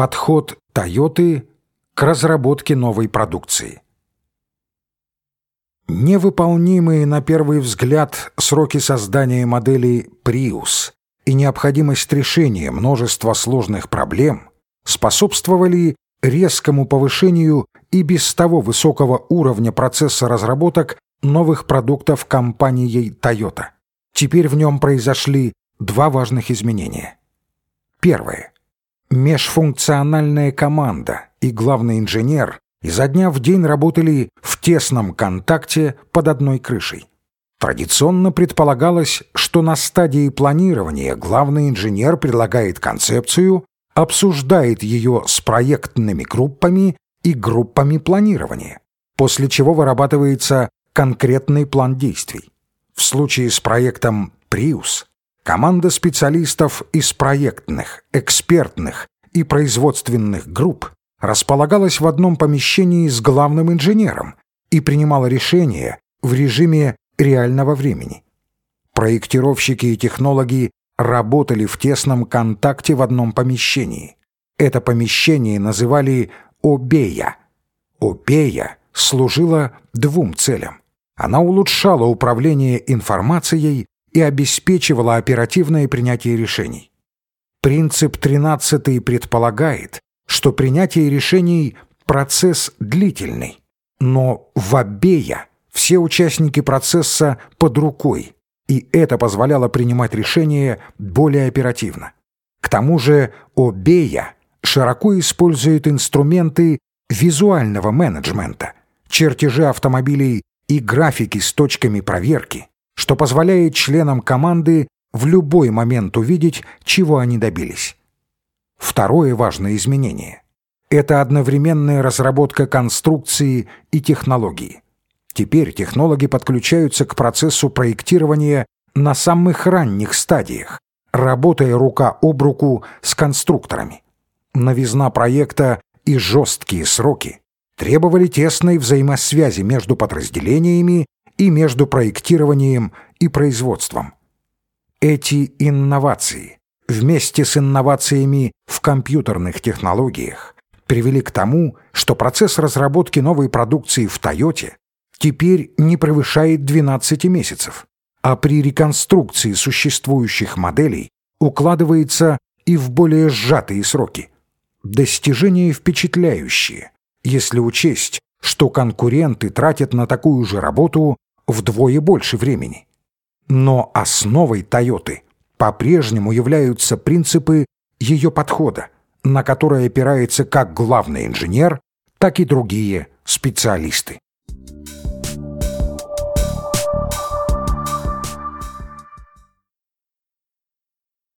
Подход Toyota к разработке новой продукции. Невыполнимые на первый взгляд сроки создания модели Prius и необходимость решения множества сложных проблем способствовали резкому повышению и без того высокого уровня процесса разработок новых продуктов компанией Toyota. Теперь в нем произошли два важных изменения. Первое. Межфункциональная команда и главный инженер изо дня в день работали в тесном контакте под одной крышей. Традиционно предполагалось, что на стадии планирования главный инженер предлагает концепцию, обсуждает ее с проектными группами и группами планирования, после чего вырабатывается конкретный план действий. В случае с проектом «Приус» команда специалистов из проектных, экспертных и производственных групп располагалась в одном помещении с главным инженером и принимала решения в режиме реального времени. Проектировщики и технологи работали в тесном контакте в одном помещении. Это помещение называли «Обея». «Обея» служила двум целям. Она улучшала управление информацией и обеспечивала оперативное принятие решений. Принцип 13 предполагает, что принятие решений – процесс длительный, но в обея все участники процесса под рукой, и это позволяло принимать решения более оперативно. К тому же обея широко использует инструменты визуального менеджмента, чертежи автомобилей и графики с точками проверки, что позволяет членам команды в любой момент увидеть, чего они добились. Второе важное изменение – это одновременная разработка конструкции и технологии. Теперь технологи подключаются к процессу проектирования на самых ранних стадиях, работая рука об руку с конструкторами. Новизна проекта и жесткие сроки требовали тесной взаимосвязи между подразделениями и между проектированием и производством. Эти инновации вместе с инновациями в компьютерных технологиях привели к тому, что процесс разработки новой продукции в Тойоте теперь не превышает 12 месяцев, а при реконструкции существующих моделей укладывается и в более сжатые сроки. Достижения впечатляющие, если учесть, что конкуренты тратят на такую же работу вдвое больше времени. Но основой Тойоты по-прежнему являются принципы ее подхода, на которые опирается как главный инженер, так и другие специалисты.